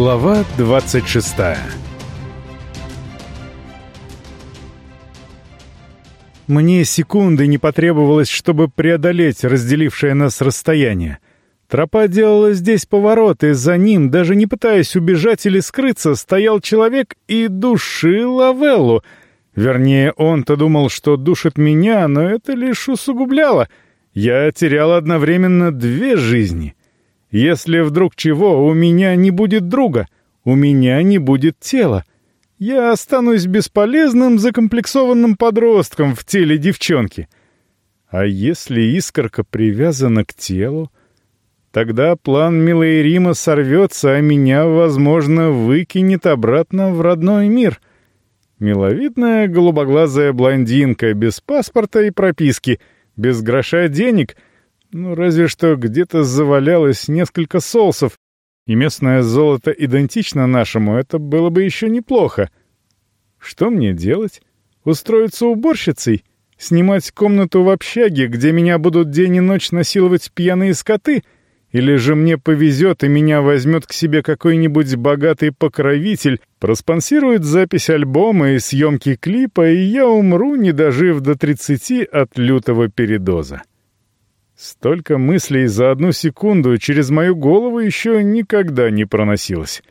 Глава 26 Мне секунды не потребовалось, чтобы преодолеть разделившее нас расстояние. Тропа делала здесь поворот, и за ним, даже не пытаясь убежать или скрыться, стоял человек и душил Авеллу. Вернее, он-то думал, что душит меня, но это лишь усугубляло. Я терял одновременно две жизни — если вдруг чего, у меня не будет друга, у меня не будет тела. Я останусь бесполезным, закомплексованным подростком в теле девчонки. А если искорка привязана к телу, тогда план милой Рима сорвется, а меня, возможно, выкинет обратно в родной мир. Миловидная голубоглазая блондинка без паспорта и прописки, без гроша денег — ну, разве что где-то завалялось несколько солсов, и местное золото идентично нашему, это было бы еще неплохо. Что мне делать? Устроиться уборщицей? Снимать комнату в общаге, где меня будут день и ночь насиловать пьяные скоты? Или же мне повезет, и меня возьмет к себе какой-нибудь богатый покровитель, проспонсирует запись альбома и съемки клипа, и я умру, не дожив до тридцати от лютого передоза. Столько мыслей за одну секунду через мою голову еще никогда не проносилось.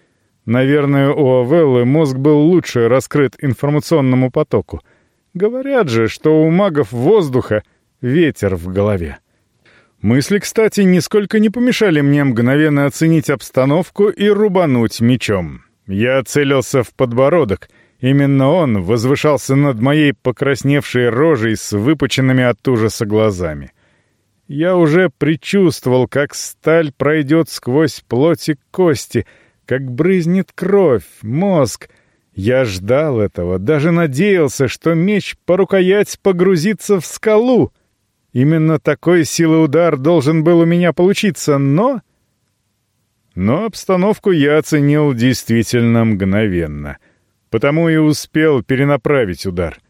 Наверное, у Авеллы мозг был лучше раскрыт информационному потоку. Говорят же, что у магов воздуха ветер в голове. Мысли, кстати, нисколько не помешали мне мгновенно оценить обстановку и рубануть мечом. Я целился в подбородок. Именно он возвышался над моей покрасневшей рожей с выпученными от ужаса глазами. Я уже предчувствовал, как сталь пройдет сквозь плоть и кости, как брызнет кровь, мозг. Я ждал этого, даже надеялся, что меч по рукоять погрузится в скалу. Именно такой силы удар должен был у меня получиться, но... Но обстановку я оценил действительно мгновенно, потому и успел перенаправить удар —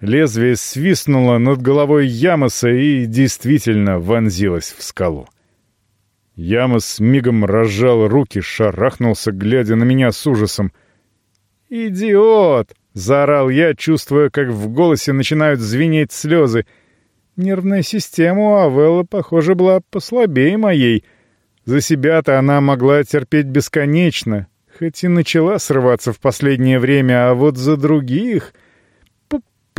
Лезвие свистнуло над головой Ямоса и действительно вонзилось в скалу. Ямос мигом разжал руки, шарахнулся, глядя на меня с ужасом. «Идиот!» — заорал я, чувствуя, как в голосе начинают звенеть слезы. Нервная система у Авеллы, похоже, была послабее моей. За себя-то она могла терпеть бесконечно, хоть и начала срываться в последнее время, а вот за других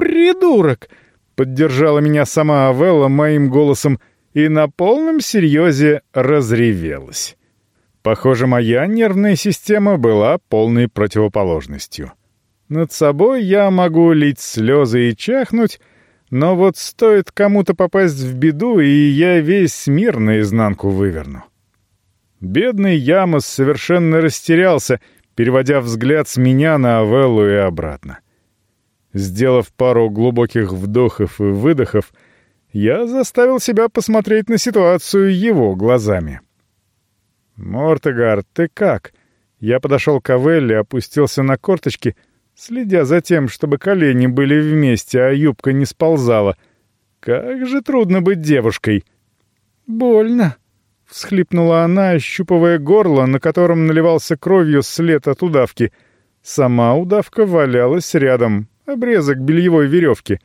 придурок!» — поддержала меня сама Авелла моим голосом и на полном серьезе разревелась. Похоже, моя нервная система была полной противоположностью. Над собой я могу лить слезы и чахнуть, но вот стоит кому-то попасть в беду, и я весь мир наизнанку выверну. Бедный Ямос совершенно растерялся, переводя взгляд с меня на Авеллу и обратно. — Сделав пару глубоких вдохов и выдохов, я заставил себя посмотреть на ситуацию его глазами. «Мортегар, ты как?» Я подошел к Авелле, опустился на корточки, следя за тем, чтобы колени были вместе, а юбка не сползала. «Как же трудно быть девушкой!» «Больно!» — всхлипнула она, ощупывая горло, на котором наливался кровью след от удавки. Сама удавка валялась рядом, обрезок бельевой веревки.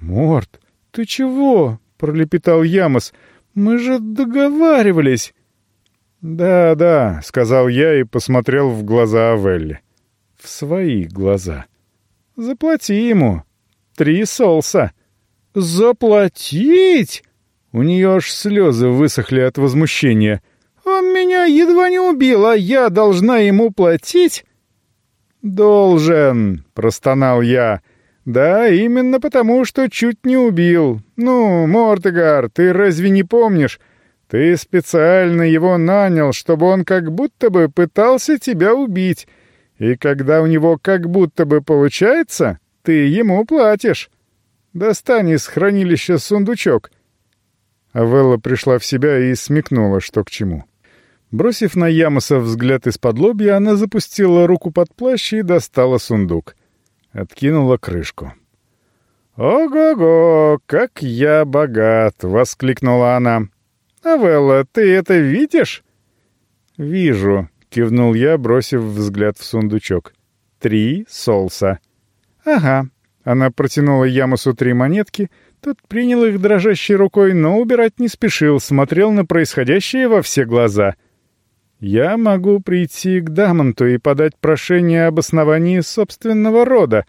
«Морт, ты чего?» — пролепетал Ямос. «Мы же договаривались!» «Да, да», — сказал я и посмотрел в глаза Авелли. В свои глаза. «Заплати ему. Три солса». «Заплатить?» У нее аж слезы высохли от возмущения. «Он меня едва не убил, а я должна ему платить?» «Должен», — простонал я. «Да, именно потому, что чуть не убил. Ну, Мортегар, ты разве не помнишь? Ты специально его нанял, чтобы он как будто бы пытался тебя убить. И когда у него как будто бы получается, ты ему платишь. Достань из хранилища сундучок». Авелла пришла в себя и смекнула, что к чему. Бросив на Ямоса взгляд из-под лобья, она запустила руку под плащ и достала сундук. Откинула крышку. «Ого-го, как я богат!» — воскликнула она. «Авелла, ты это видишь?» «Вижу», — кивнул я, бросив взгляд в сундучок. «Три солса». «Ага». Она протянула Ямусу три монетки, тот принял их дрожащей рукой, но убирать не спешил, смотрел на происходящее во все глаза. «Я могу прийти к Дамонту и подать прошение об основании собственного рода.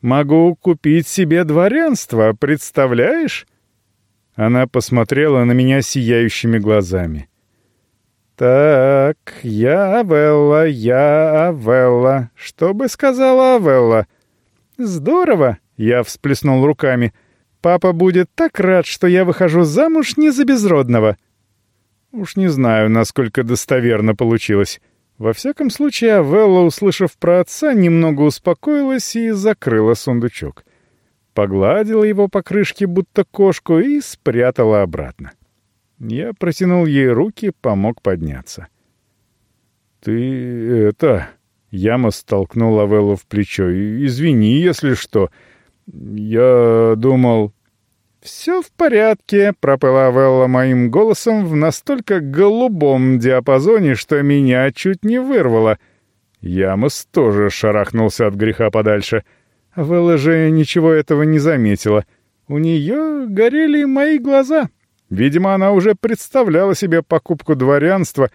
Могу купить себе дворянство, представляешь?» Она посмотрела на меня сияющими глазами. «Так, я Авелла, я Авелла. Что бы сказала Авелла?» «Здорово!» — я всплеснул руками — Папа будет так рад, что я выхожу замуж не за безродного. Уж не знаю, насколько достоверно получилось. Во всяком случае, Авелла, услышав про отца, немного успокоилась и закрыла сундучок. Погладила его по крышке, будто кошку, и спрятала обратно. Я протянул ей руки, помог подняться. «Ты это...» — Яма столкнул Авеллу в плечо. «Извини, если что. Я думал...» «Все в порядке», — пропела Велла моим голосом в настолько голубом диапазоне, что меня чуть не вырвало. Ямос тоже шарахнулся от греха подальше. Велла же ничего этого не заметила. У нее горели мои глаза. Видимо, она уже представляла себе покупку дворянства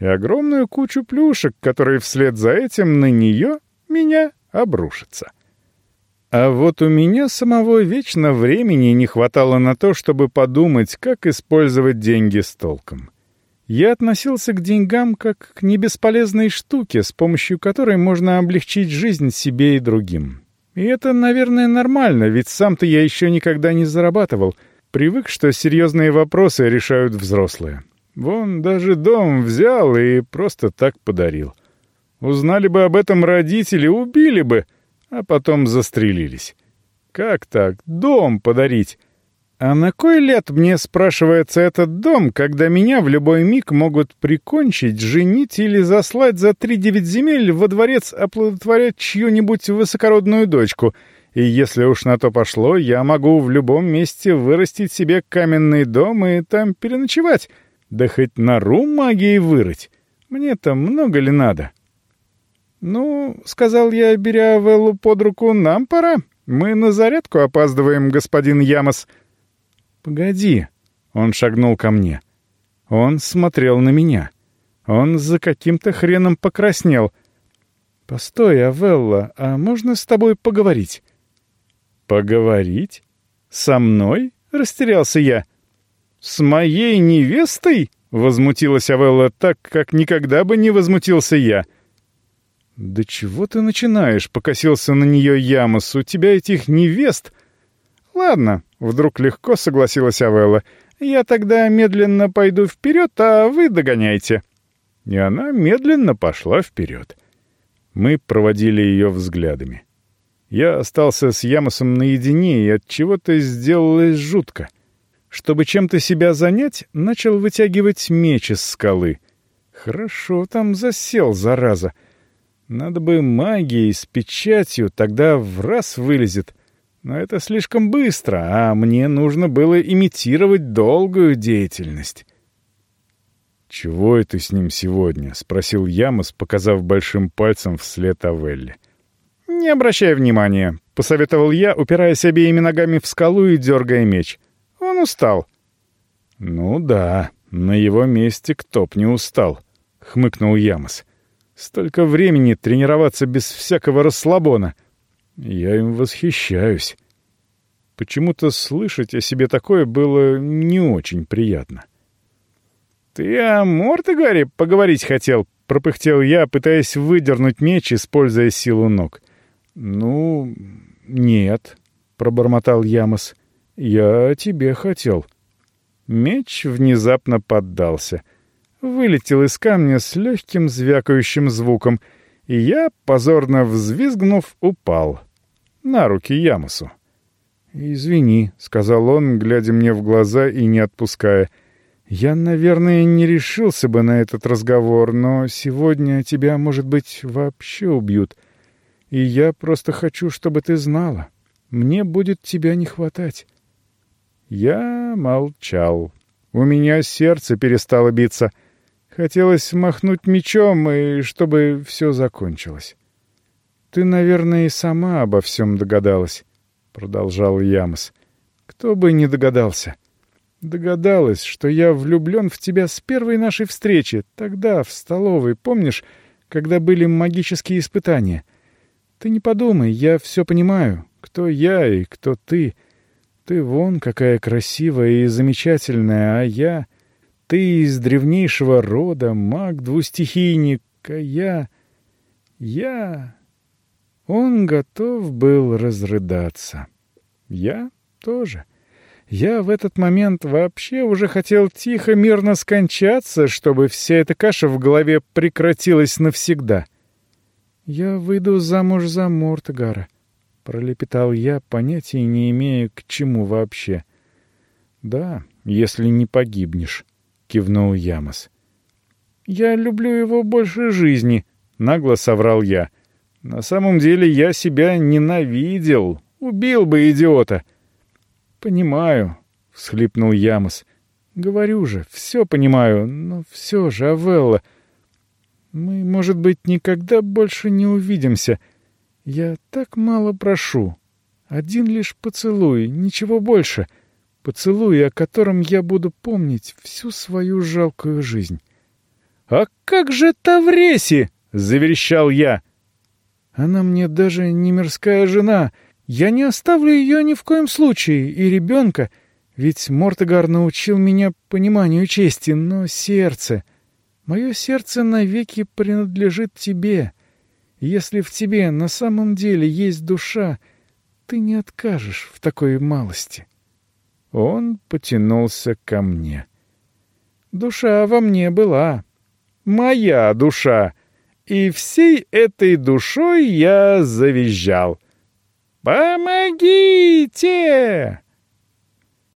и огромную кучу плюшек, которые вслед за этим на нее, меня, обрушатся. А вот у меня самого вечно времени не хватало на то, чтобы подумать, как использовать деньги с толком. Я относился к деньгам как к небесполезной штуке, с помощью которой можно облегчить жизнь себе и другим. И это, наверное, нормально, ведь сам-то я еще никогда не зарабатывал. Привык, что серьезные вопросы решают взрослые. Вон, даже дом взял и просто так подарил. Узнали бы об этом родители, убили бы — а потом застрелились. Как так? Дом подарить? А на кой лет мне спрашивается этот дом, когда меня в любой миг могут прикончить, женить или заслать за три девять земель во дворец оплодотворять чью-нибудь высокородную дочку? И если уж на то пошло, я могу в любом месте вырастить себе каменный дом и там переночевать. Да хоть нору магией вырыть. Мне-то много ли надо?» «Ну, — сказал я, беря Веллу под руку, — нам пора. Мы на зарядку опаздываем, господин Ямос». «Погоди», — он шагнул ко мне. Он смотрел на меня. Он за каким-то хреном покраснел. «Постой, Авелла, а можно с тобой поговорить?» «Поговорить? Со мной?» — растерялся я. «С моей невестой?» — возмутилась Авелла так, как никогда бы не возмутился я. — «Да чего ты начинаешь?» — покосился на нее Ямос. «У тебя этих невест...» «Ладно», — вдруг легко согласилась Авелла. «Я тогда медленно пойду вперед, а вы догоняйте». И она медленно пошла вперед. Мы проводили ее взглядами. Я остался с Ямосом наедине, и от чего-то сделалось жутко. Чтобы чем-то себя занять, начал вытягивать меч из скалы. Хорошо там засел, зараза. — надо бы магией с печатью, тогда в раз вылезет. Но это слишком быстро, а мне нужно было имитировать долгую деятельность. «Чего это с ним сегодня?» — спросил Ямос, показав большим пальцем вслед Авелли. «Не обращай внимания», — посоветовал я, упираясь обеими ногами в скалу и дергая меч. «Он устал». «Ну да, на его месте кто б не устал», — хмыкнул Ямос. Столько времени тренироваться без всякого расслабона. Я им восхищаюсь. Почему-то слышать о себе такое было не очень приятно. «Ты о Мортегаре поговорить хотел?» — пропыхтел я, пытаясь выдернуть меч, используя силу ног. «Ну, нет», — пробормотал Ямос. «Я тебе хотел». Меч внезапно поддался — вылетел из камня с легким звякающим звуком, и я, позорно взвизгнув, упал. На руки Ямосу. «Извини», — сказал он, глядя мне в глаза и не отпуская. «Я, наверное, не решился бы на этот разговор, но сегодня тебя, может быть, вообще убьют. И я просто хочу, чтобы ты знала. Мне будет тебя не хватать». Я молчал. У меня сердце перестало биться — Хотелось махнуть мечом, и чтобы все закончилось. «Ты, наверное, и сама обо всем догадалась», — продолжал Ямос. «Кто бы не догадался». Догадалась, что я влюблен в тебя с первой нашей встречи, тогда, в столовой, помнишь, когда были магические испытания? Ты не подумай, я все понимаю, кто я и кто ты. Ты вон какая красивая и замечательная, а я... Ты из древнейшего рода, маг-двустихийник, а я... Я... Он готов был разрыдаться. Я тоже. — я в этот момент вообще уже хотел тихо, мирно скончаться, чтобы вся эта каша в голове прекратилась навсегда. «Я выйду замуж за Мортогара», — пролепетал я, понятия не имея, к чему вообще. «Да, если не погибнешь», — кивнул Ямос. «Я люблю его больше жизни», — нагло соврал я. «На самом деле я себя ненавидел, убил бы идиота». «Понимаю», — всхлипнул Ямос. «Говорю же, все понимаю, но все же, Авелла, мы, может быть, никогда больше не увидимся. Я так мало прошу. Один лишь поцелуй, ничего больше. Поцелуй, о котором я буду помнить всю свою жалкую жизнь». «А как же Тавреси?» — заверещал я. «Она мне даже не мирская жена», я не оставлю ее ни в коем случае, и ребенка, ведь Мортогар научил меня пониманию чести, но сердце... Мое сердце навеки принадлежит тебе. Если в тебе на самом деле есть душа, ты не откажешь в такой малости. Он потянулся ко мне. Душа во мне была. Моя душа. И всей этой душой я завизжал — «Помогите!»